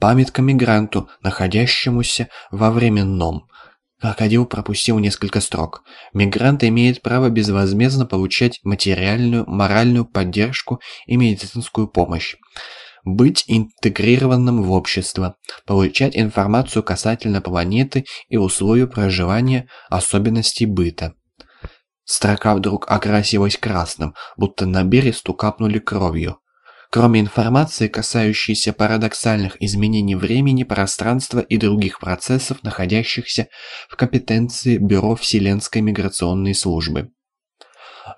Памятка мигранту, находящемуся во временном. Крокодил пропустил несколько строк. Мигрант имеет право безвозмездно получать материальную, моральную поддержку и медицинскую помощь. Быть интегрированным в общество, получать информацию касательно планеты и условий проживания, особенностей быта. Строка вдруг окрасилась красным, будто на бересту капнули кровью. Кроме информации, касающейся парадоксальных изменений времени, пространства и других процессов, находящихся в компетенции Бюро Вселенской миграционной службы.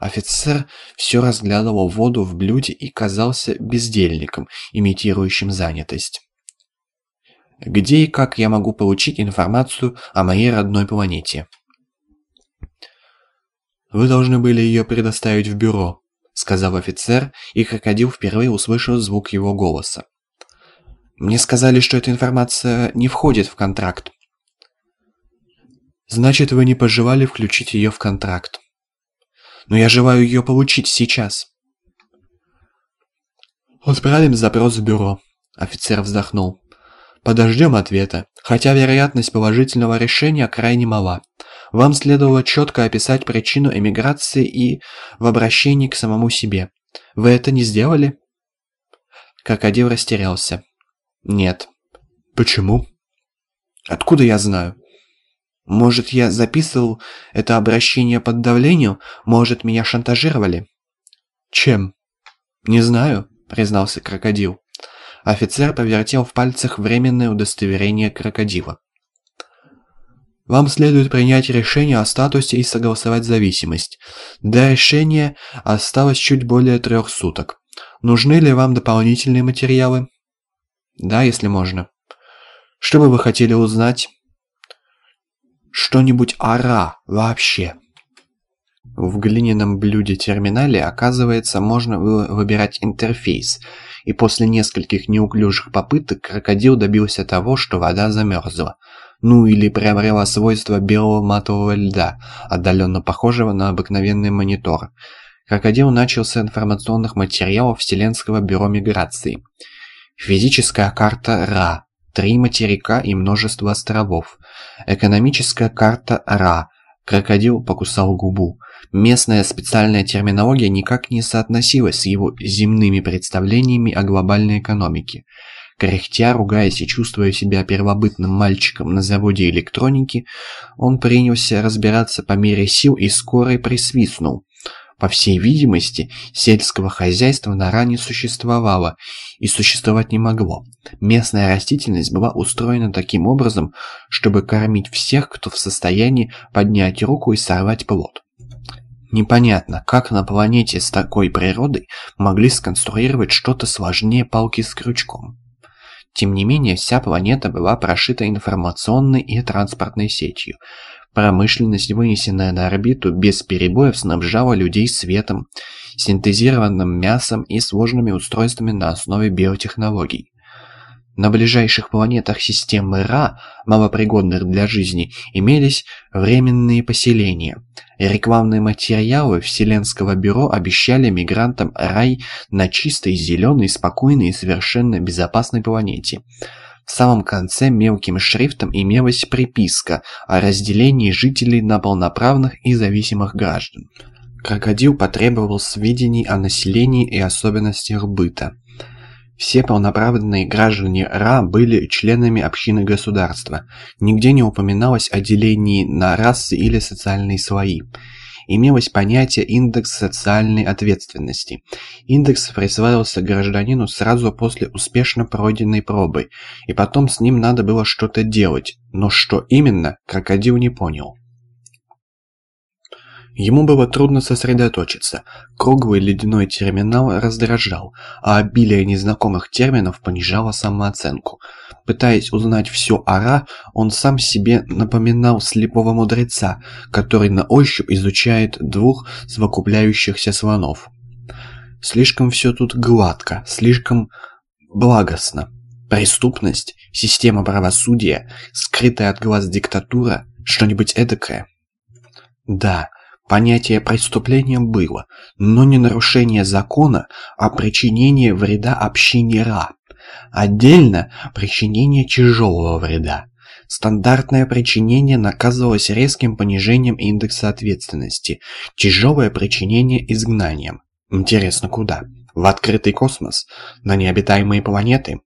Офицер все разглядывал воду в блюде и казался бездельником, имитирующим занятость. Где и как я могу получить информацию о моей родной планете? Вы должны были ее предоставить в бюро, — сказал офицер, и крокодил впервые услышал звук его голоса. «Мне сказали, что эта информация не входит в контракт». «Значит, вы не пожелали включить ее в контракт. Но я желаю ее получить сейчас». «Отправим запрос в бюро», — офицер вздохнул. «Подождем ответа, хотя вероятность положительного решения крайне мала. Вам следовало четко описать причину эмиграции и в обращении к самому себе. Вы это не сделали?» Крокодил растерялся. «Нет». «Почему?» «Откуда я знаю?» «Может, я записывал это обращение под давлением? Может, меня шантажировали?» «Чем?» «Не знаю», — признался крокодил. Офицер повертел в пальцах временное удостоверение крокодила. Вам следует принять решение о статусе и согласовать зависимость. До решения осталось чуть более трех суток. Нужны ли вам дополнительные материалы? Да, если можно. Что бы вы хотели узнать? Что-нибудь о Ра вообще. В глиняном блюде-терминале, оказывается, можно выбирать интерфейс, и после нескольких неуклюжих попыток крокодил добился того, что вода замерзла ну или приобрела свойства белого матового льда, отдаленно похожего на обыкновенный монитор. Крокодил начал с информационных материалов Вселенского бюро миграции. Физическая карта Ра, три материка и множество островов. Экономическая карта Ра. Крокодил покусал губу. Местная специальная терминология никак не соотносилась с его земными представлениями о глобальной экономике. Кряхтя, ругаясь и чувствуя себя первобытным мальчиком на заводе электроники, он принялся разбираться по мере сил и скоро присвистнул. По всей видимости, сельского хозяйства на ране существовало и существовать не могло. Местная растительность была устроена таким образом, чтобы кормить всех, кто в состоянии поднять руку и сорвать плод. Непонятно, как на планете с такой природой могли сконструировать что-то сложнее палки с крючком. Тем не менее, вся планета была прошита информационной и транспортной сетью. Промышленность, вынесенная на орбиту, без перебоев снабжала людей светом, синтезированным мясом и сложными устройствами на основе биотехнологий. На ближайших планетах системы Ра, малопригодных для жизни, имелись временные поселения. Рекламные материалы Вселенского бюро обещали мигрантам рай на чистой, зеленой, спокойной и совершенно безопасной планете. В самом конце мелким шрифтом имелась приписка о разделении жителей на полноправных и зависимых граждан. Крокодил потребовал сведений о населении и особенностях быта. Все полноправные граждане Ра были членами общины государства. Нигде не упоминалось о делении на расы или социальные слои. Имелось понятие индекс социальной ответственности. Индекс присваивался гражданину сразу после успешно пройденной пробы, и потом с ним надо было что-то делать, но что именно, крокодил не понял. Ему было трудно сосредоточиться. Круглый ледяной терминал раздражал, а обилие незнакомых терминов понижало самооценку. Пытаясь узнать все о Ра, он сам себе напоминал слепого мудреца, который на ощупь изучает двух совокупляющихся слонов. Слишком все тут гладко, слишком благостно. Преступность, система правосудия, скрытая от глаз диктатура, что-нибудь эдакое. Да, Понятие преступления было, но не нарушение закона, а причинение вреда общине Ра. Отдельно причинение тяжелого вреда. Стандартное причинение наказывалось резким понижением индекса ответственности, тяжелое причинение изгнанием. Интересно, куда? В открытый космос? На необитаемые планеты?